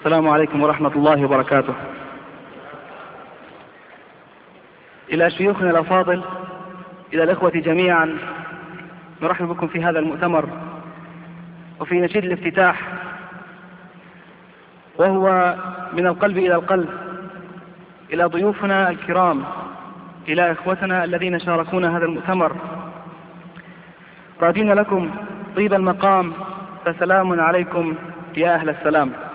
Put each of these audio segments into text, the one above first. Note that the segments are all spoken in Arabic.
السلام عليكم ورحمة الله وبركاته. إلى شيوخنا الأفاضل إلى الإخوة جميعا نرحب بكم في هذا المؤتمر وفي نشيد الافتتاح وهو من القلب إلى القلب إلى ضيوفنا الكرام إلى إخوتنا الذين شاركونا هذا المؤتمر. رادين لكم طيب المقام فسلام عليكم يا أهل السلام.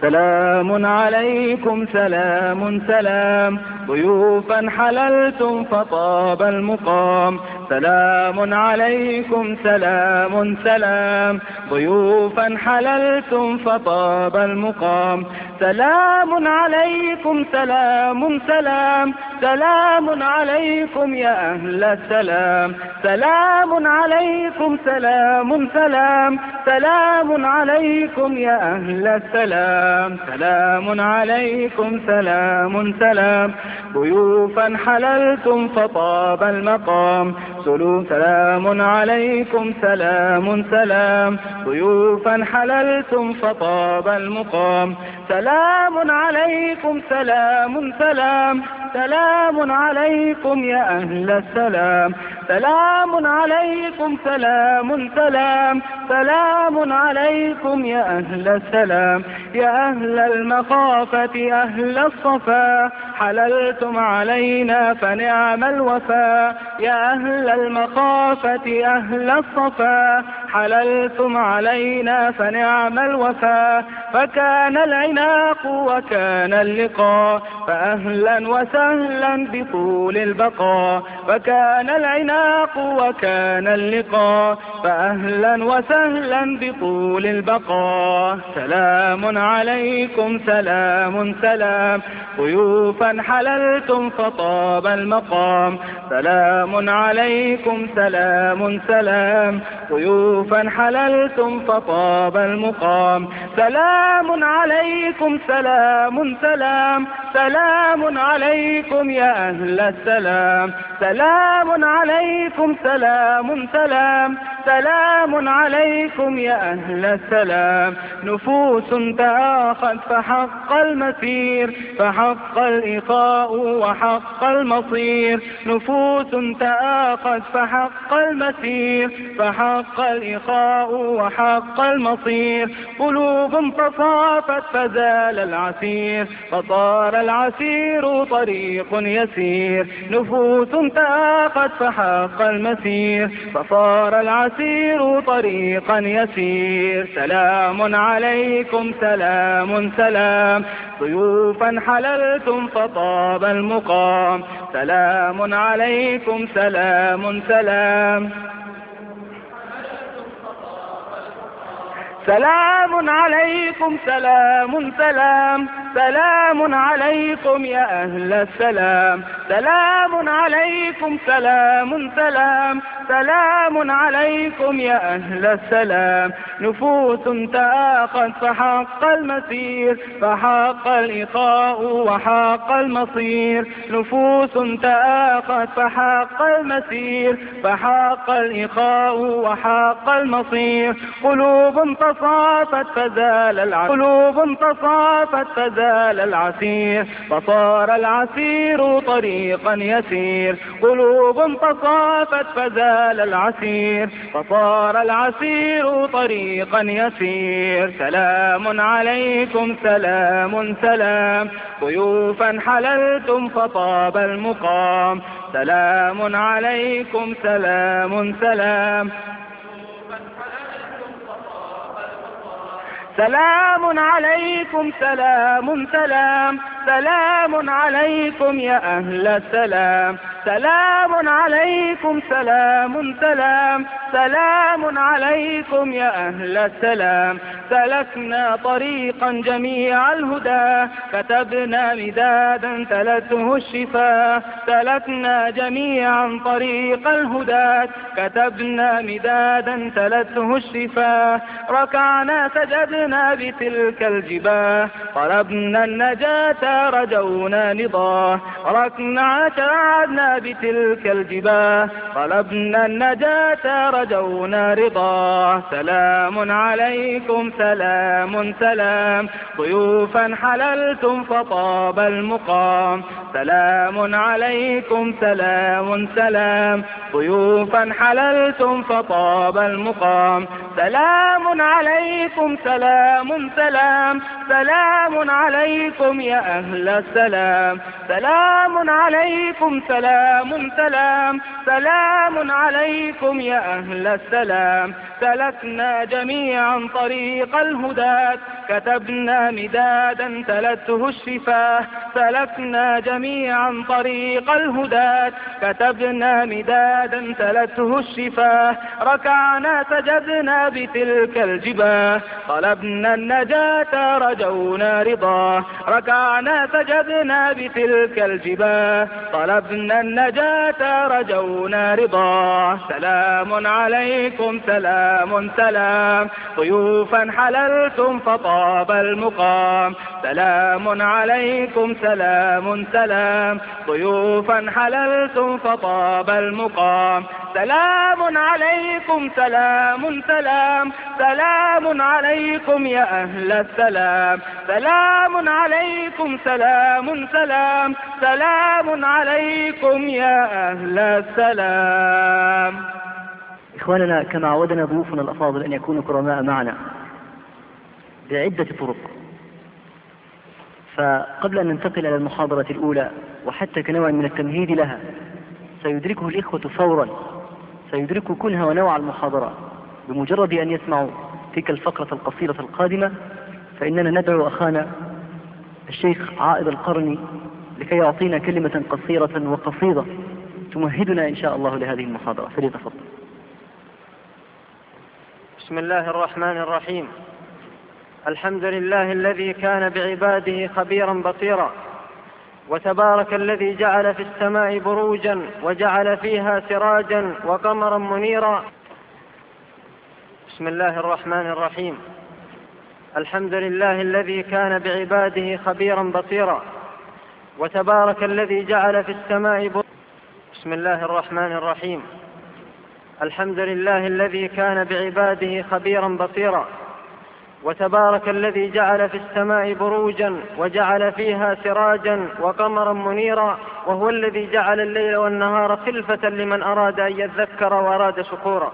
سلام عليكم سلام سلام. ضيوفا حللتم فطاب المقام. سلام عليكم سلام سلام. ضيوفا حللتم فطاب المقام. سلام عليكم سلام سلام. سلام عليكم يا أهل السلام. سلام عليكم سلام سلام. سلام عليكم يا أهل السلام. سلام عليكم سلام سلام. ضيوفا حللتم فطاب المقام. سلو سلام عليكم سلام سلام. ضيوفا حللتم فطاب المقام. سلام عليكم سلام سلام. سلام عليكم يا أهل السلام. سلام عليكم سلام سلام سلام عليكم يا أهل السلام يا أهل المخافة أهل الصفا. حللتم علينا فنعم الوفا. يا أهل المخافة أهل الصفا. حللتم علينا فنعم الوفا. فكان العناق وكان اللقاء فأهلا وسهلا بطول البقاء فكان العناق وكان اللقاء فأهلا وسهلا بطول البقاء. سلام عليكم سلام سلام. ضيوفا حللتم فطاب المقام. سلام عليكم سلام سلام. ضيوفا حللتم فطاب المقام. سلام عليكم سلام سلام. سلام عليكم يا أهل السلام. سلام عليكم سلام سلام سلام عليكم يا أهل السلام. نفوس تآخت فحق المسير فحق الإخاء وحق المصير. نفوس تآخت فحق المسير فحق الإخاء وحق المصير. قلوب تصافت فزال العسير فصار العسير طريق يسير. نفوس تآخت فحق المسير فصار العسير طريقا يسير. سلام عليكم سلام سلام. ضيوفا حللتم فطاب المقام. سلام عليكم سلام سلام. سلام عليكم سلام سلام سلام عليكم يا أهل السلام سلام عليكم سلام سلام. سلام عليكم يا أهل السلام. نفوس تآخت فحق المسير فحق الإخاء وحق المصير. نفوس تآخت فحق المسير فحق الإخاء وحق المصير. قلوب تصافت فزال العسير. قلوب تصافت فزال العسير. فصار العسير طريقا يسير. قلوب تصافت فزال العسير فصار العسير طريقا يسير. سلام عليكم سلام سلام. ضيوفا حللتم فطاب المقام. سلام عليكم سلام سلام. سلام عليكم سلام سلام. سلام عليكم يا أهل السلام. سلام عليكم سلام سلام سلام عليكم يا أهل السلام. سلكنا طريقا جميع الهدى كتبنا مدادا تلته الشفاء. سلكنا جميعا طريق الهدى كتبنا مدادا تلته الشفاء. ركعنا سجدنا بتلك الجباه. طلبنا النجاة رجونا نضاه. ركنا شعدنا بتلك الجباه طلبنا النجاة رجونا رضاه سلام عليكم سلام سلام. ضيوفا حللتم فطاب المقام. سلام عليكم سلام سلام. ضيوفا حللتم فطاب المقام. سلام عليكم سلام سلام. سلام عليكم يا أهل السلام. سلام عليكم سلام. سلام سلام عليكم يا أهل السلام. سلكنا جميعا طريق الهدى. كتبنا مدادا تلته الشفاه سلكنا جميعا طريق الهدى كتبنا مدادا تلته الشفاه ركعنا سجدنا بتلك الجباه. طلبنا النجاة رجونا رضاه. ركعنا سجدنا بتلك الجباه. طلبنا النجاة رجونا رضاه. سلام عليكم سلام سلام. ضيوفا حللتم فطاب المقام. سلام عليكم سلام سلام. ضيوفا حللتم فطاب المقام. سلام عليكم سلام سلام. سلام عليكم يا أهل السلام. سلام عليكم سلام سلام. سلام عليكم يا أهل السلام. إخواننا كما عودنا ضيوفنا الأفاضل أن يكونوا كرماء معنا. بعدة طرق. فقبل أن ننتقل إلى المحاضرة الأولى وحتى كنوع من التمهيد لها سيدركه الإخوة فورا. سيدركوا كنها ونوع المحاضرة. بمجرد أن يسمعوا تلك الفقرة القصيرة القادمة فإننا ندعو أخانا الشيخ عائد القرني لكي يعطينا كلمة قصيرة وقصيدة تمهدنا إن شاء الله لهذه المحاضرة. فليتفضل بسم الله الرحمن الرحيم. الحمد لله الذي كان بعباده خبيرا بصيرا وتبارك الذي جعل في السماء بروجا وجعل فيها سراجا وقمرا منيرا. بسم الله الرحمن الرحيم. الحمد لله الذي كان بعباده خبيرا بصيرا وتبارك الذي جعل في السماء بروجا بسم الله الرحمن الرحيم. الحمد لله الذي كان بعباده خبيرا بصيرا وتبارك الذي جعل في السماء بروجا وجعل فيها سراجا وقمرا منيرا وهو الذي جعل الليل والنهار خلفة لمن أراد أن يذكر وأراد شكورا.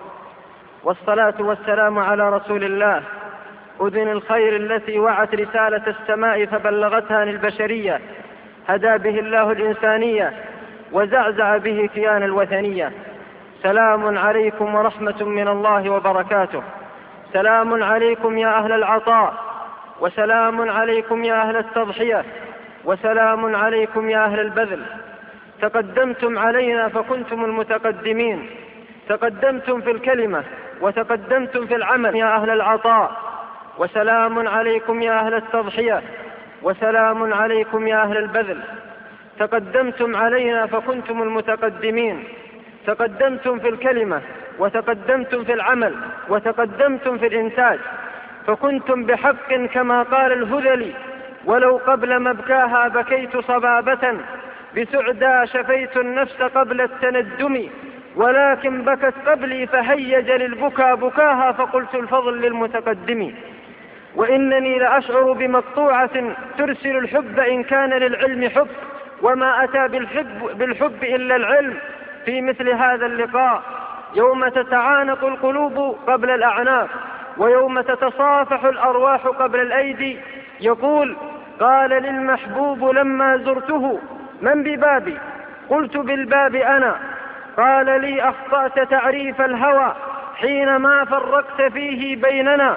والصلاة والسلام على رسول الله. أذن الخير التي وعت رسالة السماء فبلغتها عن البشرية هدى به الله الإنسانية. وزعزع به كيان الوثنية. سلام عليكم ورحمة من الله وبركاته. سلام عليكم يا أهل العطاء وسلام عليكم يا أهل التضحية وسلام عليكم يا أهل البذل. تقدمتم علينا فكنتم المتقدمين. تقدمتم في الكلمة وتقدمتم في العمل يا أهل العطاء. وسلام عليكم يا أهل التضحية وسلام عليكم يا أهل البذل. تقدمتم علينا فكنتم المتقدمين. تقدمتم في الكلمة وتقدمتم في العمل وتقدمتم في الإنتاج فكنتم بحق كما قال الهذلي ولو قبل مبكاها بكيت صبابة بسعدى شفيت النفس قبل التندم ولكن بكت قبلي فهيج للبكى بكاها فقلت الفضل للمتقدم. وإنني لأشعر بمقطوعة ترسل الحب إن كان للعلم حب وما أتى بالحب, بالحب إلا العلم في مثل هذا اللقاء يوم تتعانق القلوب قبل الأعناق ويوم تتصافح الأرواح قبل الأيدي يقول قال للمحبوب لما زرته من ببابي؟ قلت بالباب أنا. قال لي أخطأت تعريف الهوى حينما فرقت فيه بيننا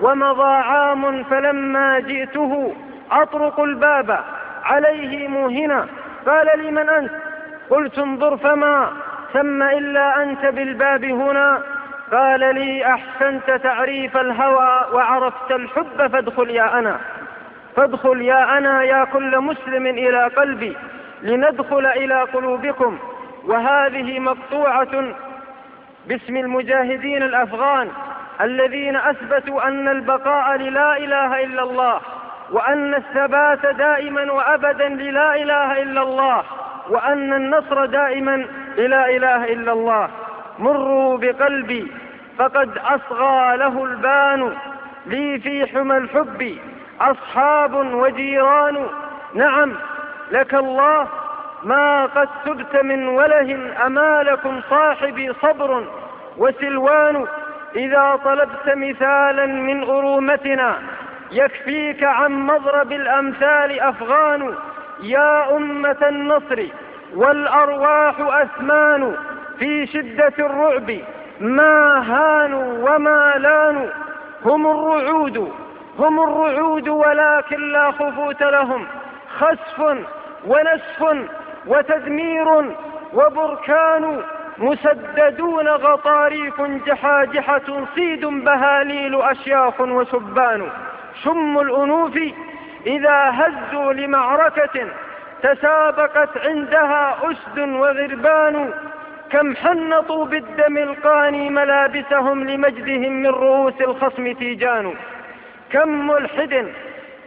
ومضى عام فلما جئته أطرق الباب عليه موهنا. قال لي من أنت؟ قلت انظر فما ثم إلا أنت بالباب هنا. قال لي أحسنت تعريف الهوى وعرفت الحب فادخل يا أنا. فادخل يا أنا يا كل مسلم إلى قلبي لندخل إلى قلوبكم. وهذه مقطوعة باسم المجاهدين الأفغان الذين أثبتوا أن البقاء للا إله إلا الله وأن الثبات دائما وأبدا للا إله إلا الله. وأن النصر دائما لا إله إلا الله. مروا بقلبي فقد أصغى له البان. لي في حمى الحب أصحاب وجيران. نعم لك الله ما قد سبت من وله أمالكم صاحبي صبر وسلوان. إذا طلبت مثالا من غرومتنا يكفيك عن مضرب الأمثال أفغان. يا أمة النصر والأرواح أثمان في شدة الرعب ما هانوا وما لانوا. هم الرعود هم الرعود ولكن لا خفوت لهم. خسف ونسف وتدمير وبركان مسددون غطاريف جحاجحة صيد بهاليل أشياخ وشبان شم الأنوف إذا هزوا لمعركة تسابقت عندها أسد وغربان كم حنطوا بالدم القاني ملابسهم لمجدهم من رؤوس الخصم تيجان. كم ملحد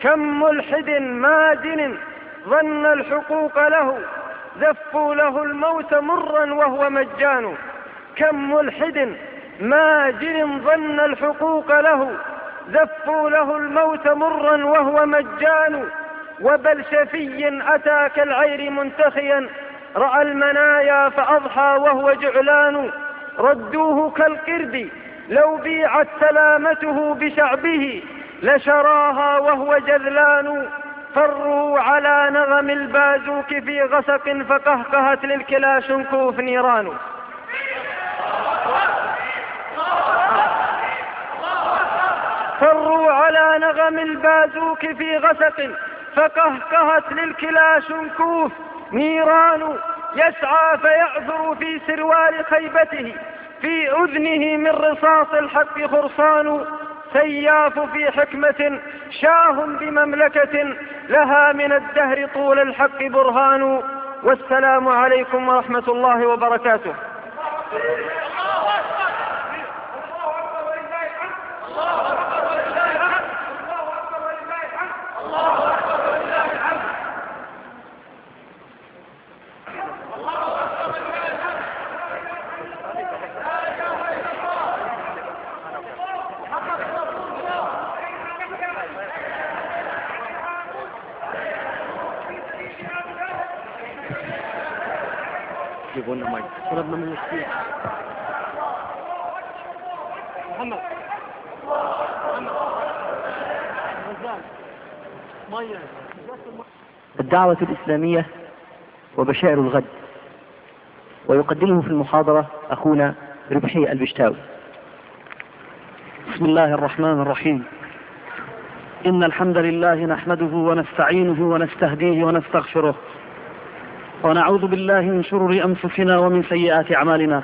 كم ملحد ماجن ظن الحقوق له زفوا له الموت مرا وهو مجان. كم ملحد ماجن ظن الحقوق له زفوا له الموت مرا وهو مجان وبل شفي أتى كالعير منتخيا. رأى المنايا فأضحى وهو جعلان. ردوه كالقرد لو بيعت سلامته بشعبه لشراها وهو جذلان. فروا على نغم البازوك في غسق فقهقهت للكلاشنكوف نيران. فروا على نغم البازوك في غسق فقهقهت للكلاشنكوف نيران يسعى فيعذر في سروال خيبته في أذنه من رصاص الحق خرصان. سياف في حكمة شاه بمملكة لها من الدهر طول الحق برهان. والسلام عليكم ورحمة الله وبركاته. يبغون مي طلبنا من السيح محمد. الدعوة الإسلامية وبشائر الغد. ويقدمه في المحاضرة أخونا ربحي البشتاوي. بسم الله الرحمن الرحيم. إن الحمد لله نحمده ونستعينه ونستهديه ونستغفره. ونعوذ بالله من شرور أنفسنا ومن سيئات أعمالنا.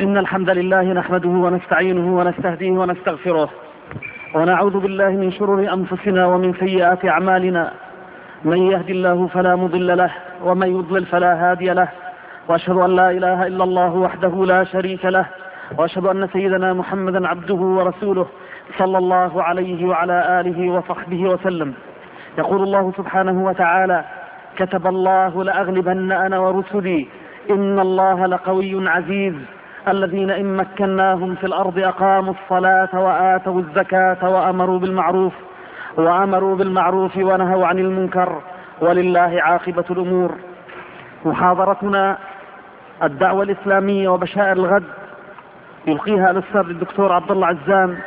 إن الحمد لله نحمده ونستعينه ونستهديه ونستغفره. ونعوذ بالله من شرور أنفسنا ومن سيئات أعمالنا. من يهد الله فلا مضل له ومن يضلل فلا هادي له. وأشهد أن لا إله إلا الله وحده لا شريك له. وأشهد أن سيدنا محمدا عبده ورسوله صلى الله عليه وعلى آله وصحبه وسلم. يقول الله سبحانه وتعالى كتب الله لأغلبن أنا ورسلي إن الله لقوي عزيز. الذين إن مكناهم في الأرض أقاموا الصلاة وآتوا الزكاة وأمروا بالمعروف وأمروا بالمعروف ونهوا عن المنكر ولله عاقبة الأمور. محاضرتنا الدعوة الإسلامية وبشائر الغد يلقيها الأستاذ الدكتور عبد الله عزام.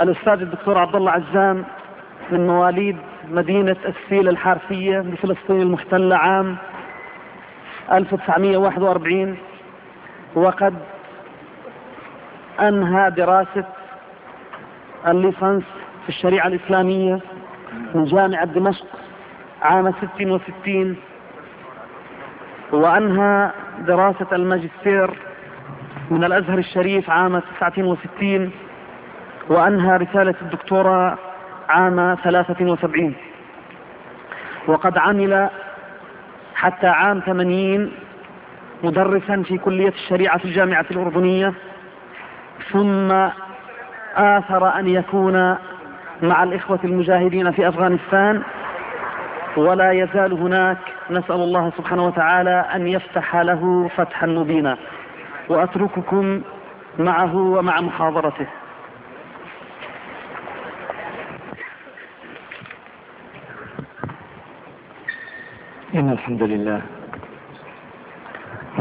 الأستاذ الدكتور عبد الله عزام من مواليد مدينة السيل الحارثية بفلسطين المحتلة عام 1941 وقد أنهى دراسة الليسانس في الشريعة الإسلامية من جامعة دمشق عام 66 وأنهى دراسة الماجستير من الأزهر الشريف عام 69 وأنهى رسالة الدكتوراه عام 73 وقد عمل حتى عام 80 مدرسا في كلية الشريعة في الجامعة الأردنية ثم آثر أن يكون مع الإخوة المجاهدين في أفغانستان ولا يزال هناك. نسأل الله سبحانه وتعالى أن يفتح له فتحا مبينا وأترككم معه ومع محاضرته. إن الحمد لله.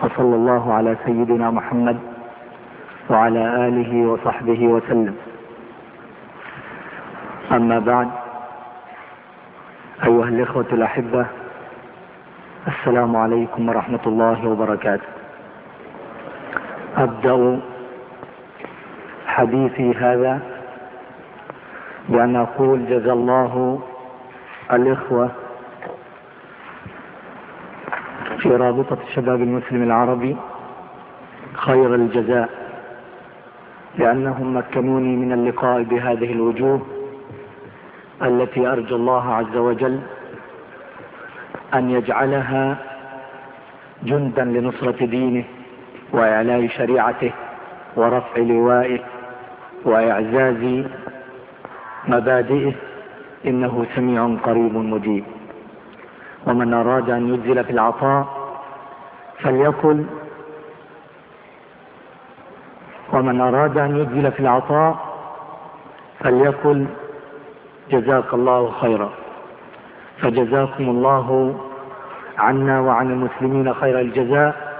فصلى الله على سيدنا محمد وعلى آله وصحبه وسلم. أما بعد أيها الإخوة الأحبة السلام عليكم ورحمة الله وبركاته. أبدأ حديثي هذا بأن أقول جزا الله الإخوة في رابطة الشباب المسلم العربي خير الجزاء لأنهم مكنوني من اللقاء بهذه الوجوه التي أرجو الله عز وجل أن يجعلها جندا لنصرة دينه وإعلاء شريعته ورفع لوائه وإعزاز مبادئه إنه سميع قريب مجيب. ومن أراد أن يجزل في العطاء فليقل ومن أراد أن يجزل في العطاء فليقل جزاك الله خيرا. فجزاكم الله عنا وعن المسلمين خير الجزاء.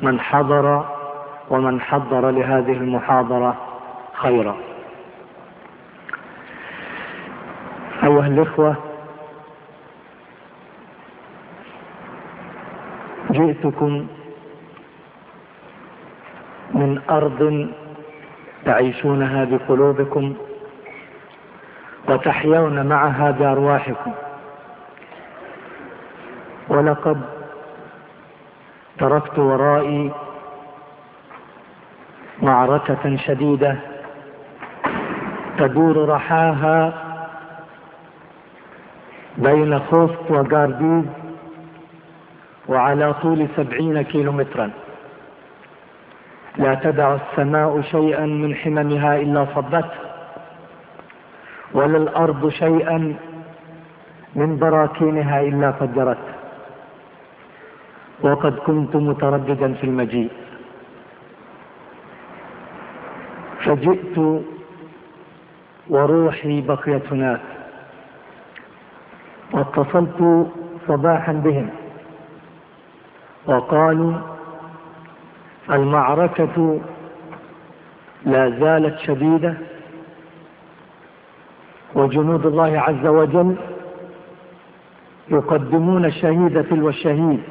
من حضر ومن حضر لهذه المحاضرة خيرا. أيها الإخوة جئتكم من أرض تعيشونها بقلوبكم وتحيون معها بأرواحكم. ولقد تركت ورائي معركة شديدة تدور رحاها بين خوست وغارديز وعلى طول سبعين كيلو مترا لا تدع السماء شيئا من حممها إلا صبته ولا الأرض شيئا من براكينها إلا فجرته وقد كنت مترددا في المجيء. فجئت وروحي بقيت هناك. واتصلت صباحا بهم. وقالوا المعركة لا زالت شديدة وجنود الله عز وجل يقدمون الشهيد تلو الشهيد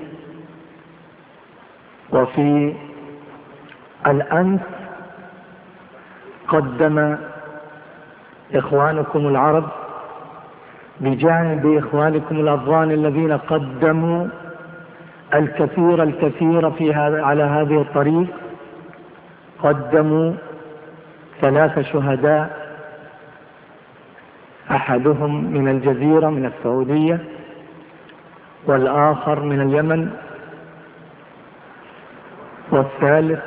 وفي الأمس قدم إخوانكم العرب بجانب إخوانكم الأفغان الذين قدموا الكثير الكثير في هذا على هذه الطريق قدموا ثلاث شهداء أحدهم من الجزيرة من السعودية والآخر من اليمن والثالث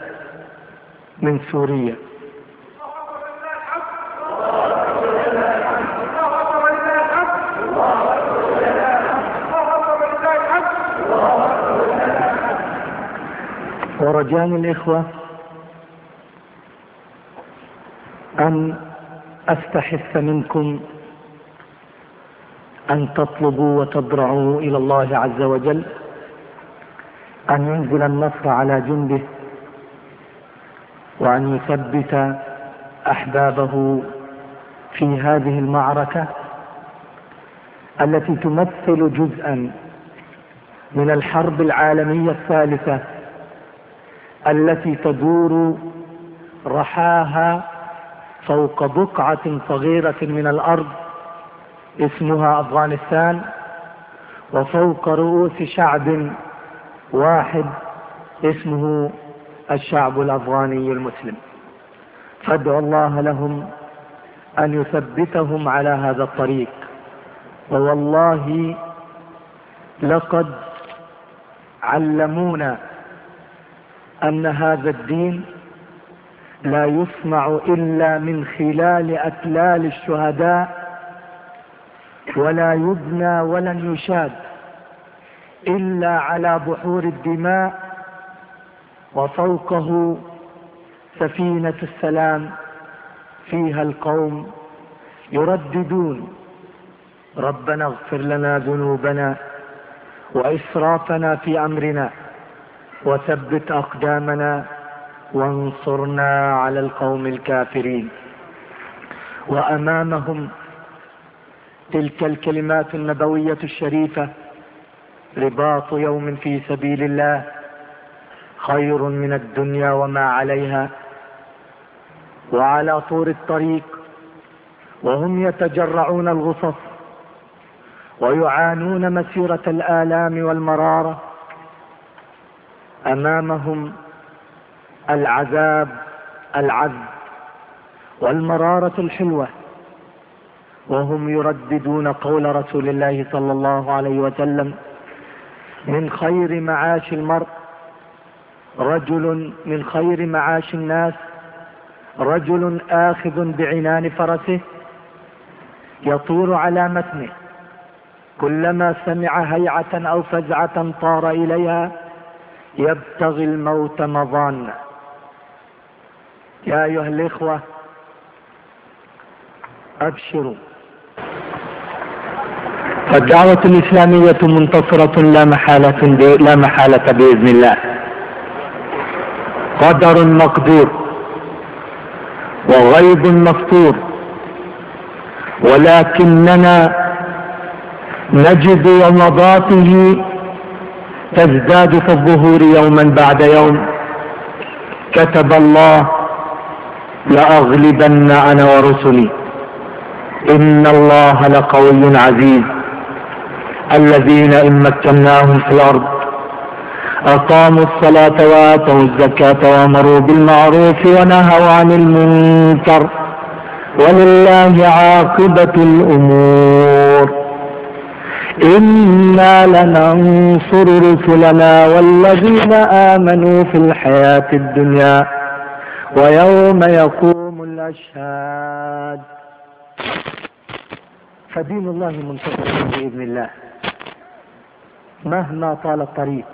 من سوريا. ورجاني الإخوة أن أستحث منكم أن تطلبوا وتضرعوا إلى الله عز وجل أن ينزل النصر على جنده وأن يثبت أحبابه في هذه المعركة التي تمثل جزءا من الحرب العالمية الثالثة التي تدور رحاها فوق بقعة صغيرة من الأرض اسمها أفغانستان وفوق رؤوس شعب واحد اسمه الشعب الأفغاني المسلم. فادعوا الله لهم أن يثبتهم على هذا الطريق. ووالله لقد علمونا أن هذا الدين لا يصنع إلا من خلال أتلال الشهداء ولا يبنى ولن يشاد إلا على بحور الدماء وفوقه سفينة السلام فيها القوم يرددون. ربنا اغفر لنا ذنوبنا وإسرافنا في أمرنا. وثبت أقدامنا وانصرنا على القوم الكافرين. وأمامهم تلك الكلمات النبوية الشريفة رباط يوم في سبيل الله خير من الدنيا وما عليها. وعلى طور الطريق وهم يتجرعون الغصص ويعانون مسيرة الآلام والمرارة. أمامهم العذاب العذب والمرارة الحلوة وهم يرددون قول رسول الله صلى الله عليه وسلم من خير معاش المرء رجل من خير معاش الناس رجل آخذ بعنان فرسه يطير على متنه كلما سمع هيعة أو فزعة طار إليها يبتغي الموت مضانا. يا أيها الإخوة أبشروا. فالدعوة الإسلامية منتصرة لا محالة لا محالة بإذن الله. قدر مقدور وغيب مفتور ولكننا نجد ومضاته تزداد في الظهور يوما بعد يوم. كتب الله لأغلبن أنا ورسلي. إن الله لقوي عزيز. الذين إن مكناهم في الأرض أقاموا الصلاة وآتوا الزكاة وأمروا بالمعروف ونهوا عن المنكر. ولله عاقبة الأمور. إنا لننصر رسلنا والذين آمنوا في الحياة الدنيا ويوم يقوم الأشهاد فدين الله منتصر بإذن الله مهما طال الطريق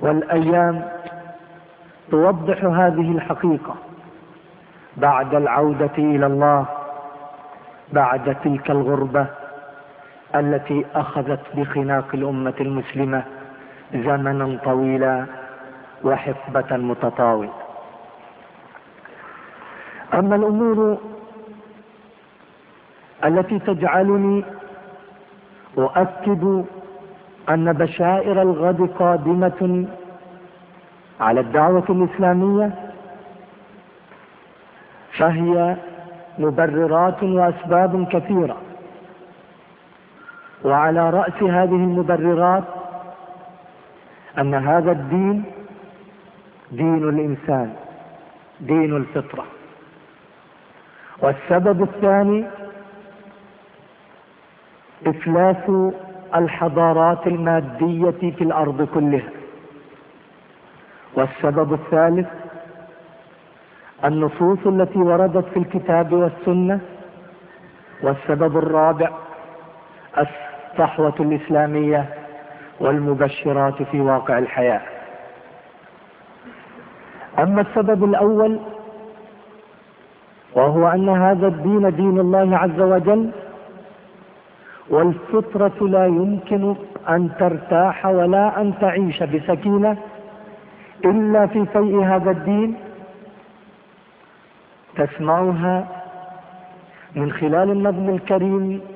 والأيام توضح هذه الحقيقة بعد العودة إلى الله بعد تلك الغربة التي أخذت بخناق الأمة المسلمة زمنا طويلا وحقبة متطاولة أما الأمور التي تجعلني أؤكد أن بشائر الغد قادمة على الدعوة الإسلامية فهي مبررات وأسباب كثيرة. وعلى رأس هذه المبررات أن هذا الدين دين الإنسان دين الفطرة. والسبب الثاني إفلاس الحضارات المادية في الأرض كلها. والسبب الثالث النصوص التي وردت في الكتاب والسنة. والسبب الرابع الصحوة الإسلامية والمبشرات في واقع الحياة. أما السبب الأول وهو أن هذا الدين دين الله عز وجل والفطرة لا يمكن أن ترتاح ولا أن تعيش بسكينة إلا في فيء هذا الدين تسمعها من خلال النظم الكريم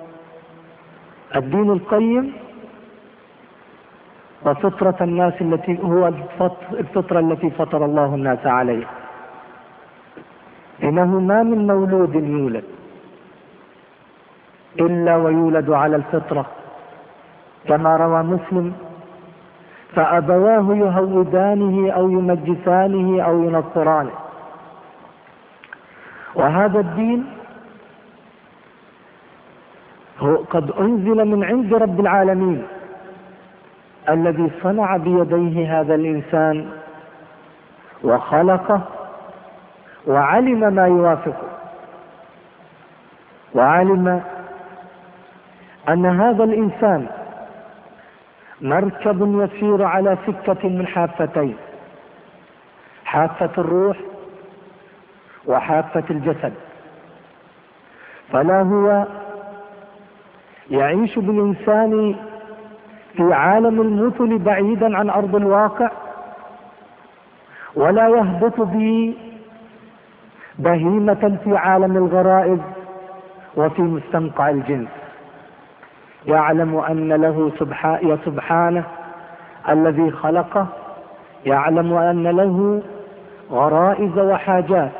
الدين القيم وفطرة الناس التي هو الفطرة التي فطر الله الناس عليها. إنه ما من مولود يولد إلا ويولد على الفطرة. كما روى مسلم فأبواه يهودانه أو يمجسانه أو ينصرانه. وهذا الدين هو قد أنزل من عند رب العالمين الذي صنع بيديه هذا الإنسان وخلقه وعلم ما يوافقه وعلم أن هذا الإنسان مركب يسير على سكة من حافتين حافة الروح وحافة الجسد فلا هو يعيش بالإنسان في عالم المثل بعيدا عن أرض الواقع ولا يهبط به بهيمة في عالم الغرائز وفي مستنقع الجنس. يعلم أن له سبحانه, سبحانه الذي خلقه يعلم أن له غرائز وحاجات.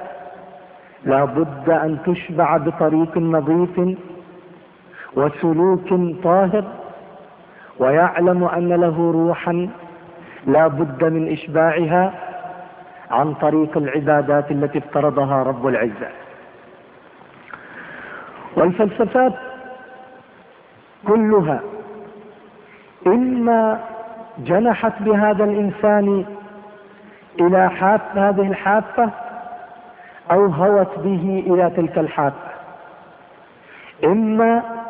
لا بد أن تشبع بطريق نظيف وسلوك طاهر ويعلم أن له روحا لا بد من إشباعها عن طريق العبادات التي افترضها رب العزة. والفلسفات كلها إما جنحت بهذا الإنسان إلى حاف هذه الحافة أو هوت به إلى تلك الحافة. إما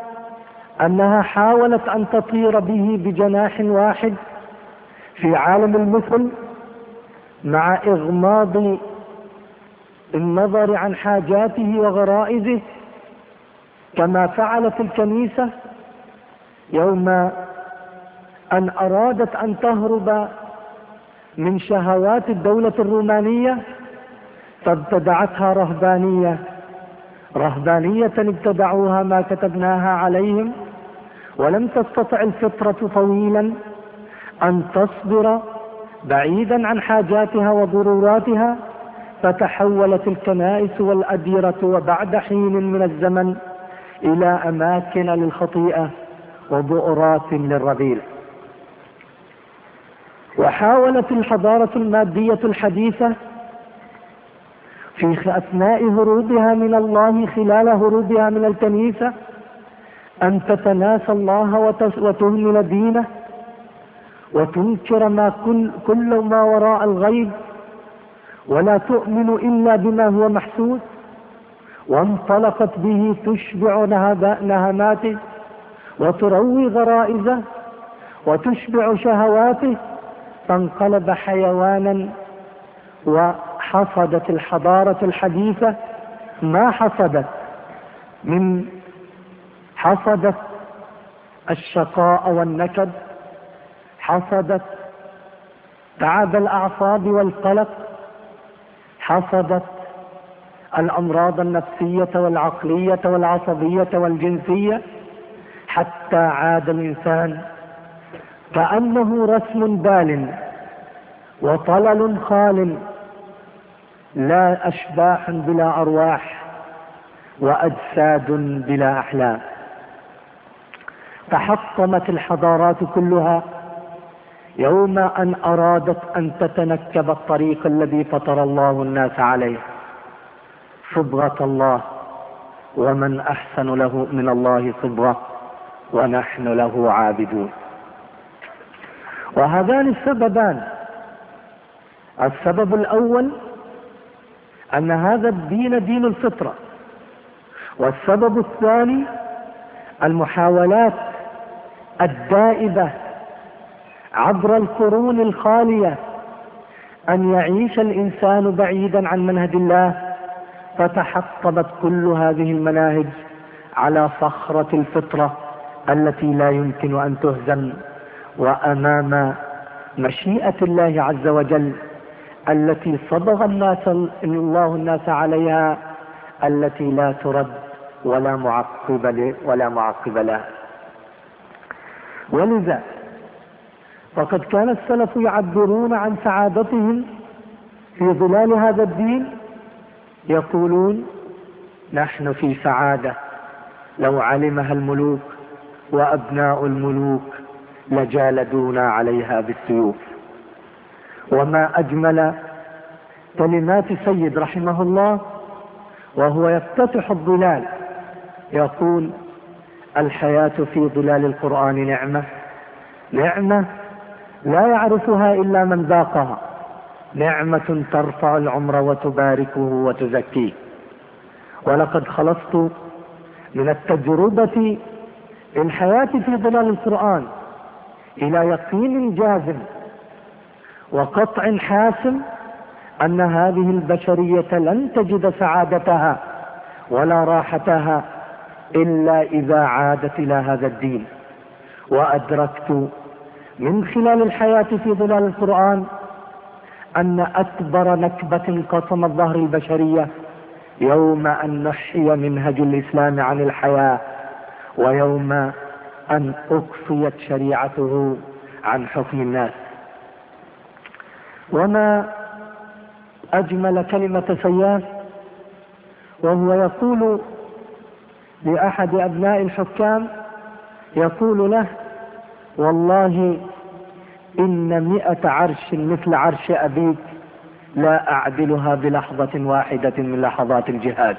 أنها حاولت أن تطير به بجناح واحد في عالم المثل مع إغماض النظر عن حاجاته وغرائزه كما فعلت الكنيسة يوم أن أرادت أن تهرب من شهوات الدولة الرومانية فابتدعتها رهبانية. رهبانية ابتدعوها ما كتبناها عليهم. ولم تستطع الفطرة طويلا أن تصبر بعيدا عن حاجاتها وضروراتها فتحولت الكنائس والأديرة وبعد حين من الزمن إلى أماكن للخطيئة وبؤرات للرذيلة وحاولت الحضارة المادية الحديثة في أثناء هروبها من الله خلال هروبها من الكنيسة أن تتناسى الله وتهمل دينه وتنكر ما كل, كل ما وراء الغيب ولا تؤمن إلا بما هو محسوس وانطلقت به تشبع نهماته وتروي غرائزه وتشبع شهواته فانقلب حيوانا وحصدت الحضارة الحديثة ما حصدت من حصدت الشقاء والنكد حصدت تعب الأعصاب والقلق حصدت الأمراض النفسية والعقلية والعصبية والجنسية حتى عاد الإنسان كأنه رسم بال وطلل خال لا أشباح بلا أرواح وأجساد بلا أحلام. تحطمت الحضارات كلها. يوم أن أرادت أن تتنكب الطريق الذي فطر الله الناس عليه. صبغة الله. ومن أحسن له من الله صبغة. ونحن له عابدون. وهذان السببان. السبب الأول أن هذا الدين دين الفطرة. والسبب الثاني المحاولات الدائبة عبر القرون الخالية أن يعيش الإنسان بعيدا عن منهج الله فتحطمت كل هذه المناهج على صخرة الفطرة التي لا يمكن أن تهزم وأمام مشيئة الله عز وجل التي صبغ الناس الله الناس عليها التي لا ترد ولا معقب ولا معقب لها. ولذا فقد كان السلف يعبرون عن سعادتهم في ظلال هذا الدين يقولون نحن في سعادة لو علمها الملوك وأبناء الملوك لجالدونا عليها بالسيوف. وما أجمل كلمات سيد رحمه الله وهو يفتتح الظلال يقول الحياة في ظلال القرآن نعمة. نعمة لا يعرفها إلا من ذاقها. نعمة ترفع العمر وتباركه وتزكيه. ولقد خلصت من التجربة الحياة في ظلال القرآن إلى يقين جازم وقطع حاسم أن هذه البشرية لن تجد سعادتها ولا راحتها إلا إذا عادت إلى هذا الدين. وأدركت من خلال الحياة في ظلال القرآن أن أكبر نكبة قصمت ظهر البشرية يوم أن نحي منهج الإسلام عن الحياة ويوم أن أقصيت شريعته عن حكم الناس. وما أجمل كلمة سياف وهو يقول لأحد أبناء الحكام يقول له والله إن مئة عرش مثل عرش أبيك لا أعدلها بلحظة واحدة من لحظات الجهاد.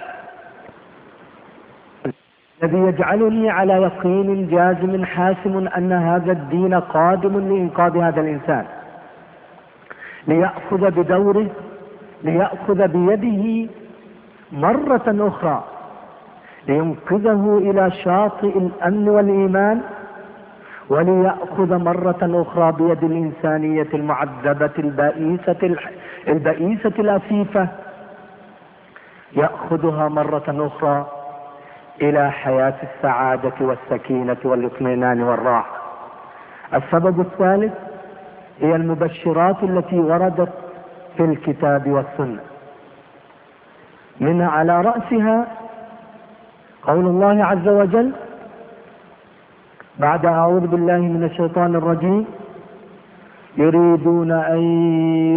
الذي يجعلني على يقين جازم حاسم أن هذا الدين قادم لإنقاذ هذا الإنسان. ليأخذ بدوره ليأخذ بيده مرة أخرى. لينقذه إلى شاطئ الأمن والإيمان وليأخذ مرة أخرى بيد الإنسانية المعذبة البئيسة البئيسة الأسيفة. يأخذها مرة أخرى إلى حياة السعادة والسكينة والاطمئنان والراحة. السبب الثالث هي المبشرات التي وردت في الكتاب والسنة. من على رأسها قول الله عز وجل بعد أعوذ بالله من الشيطان الرجيم يريدون أن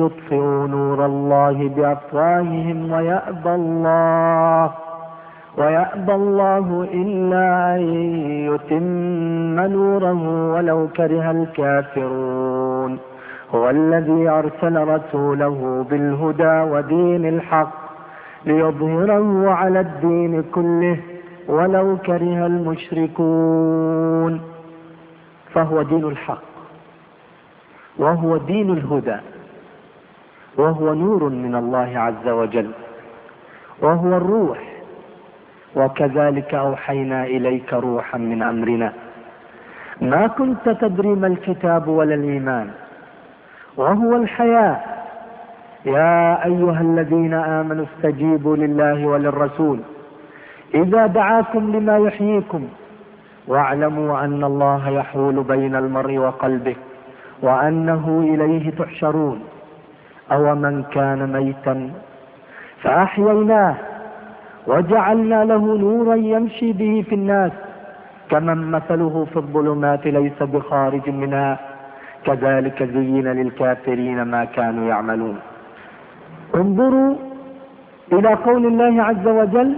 يطفئوا نور الله بأفواههم ويأبى الله ويأبى الله إلا أن يتم نوره ولو كره الكافرون. هو الذي أرسل رسوله بالهدى ودين الحق ليظهره على الدين كله ولو كره المشركون. فهو دين الحق وهو دين الهدى وهو نور من الله عز وجل وهو الروح. وكذلك أوحينا إليك روحا من أمرنا. ما كنت تدري ما الكتاب ولا الإيمان وهو الحياة. يا أيها الذين آمنوا استجيبوا لله وللرسول. إذا دعاكم لما يحييكم واعلموا أن الله يحول بين المرء وقلبه وأنه إليه تحشرون. أو من كان ميتا؟ فأحييناه وجعلنا له نورا يمشي به في الناس. كمن مثله في الظلمات ليس بخارج منها؟ كذلك زين للكافرين ما كانوا يعملون. انظروا إلى قول الله عز وجل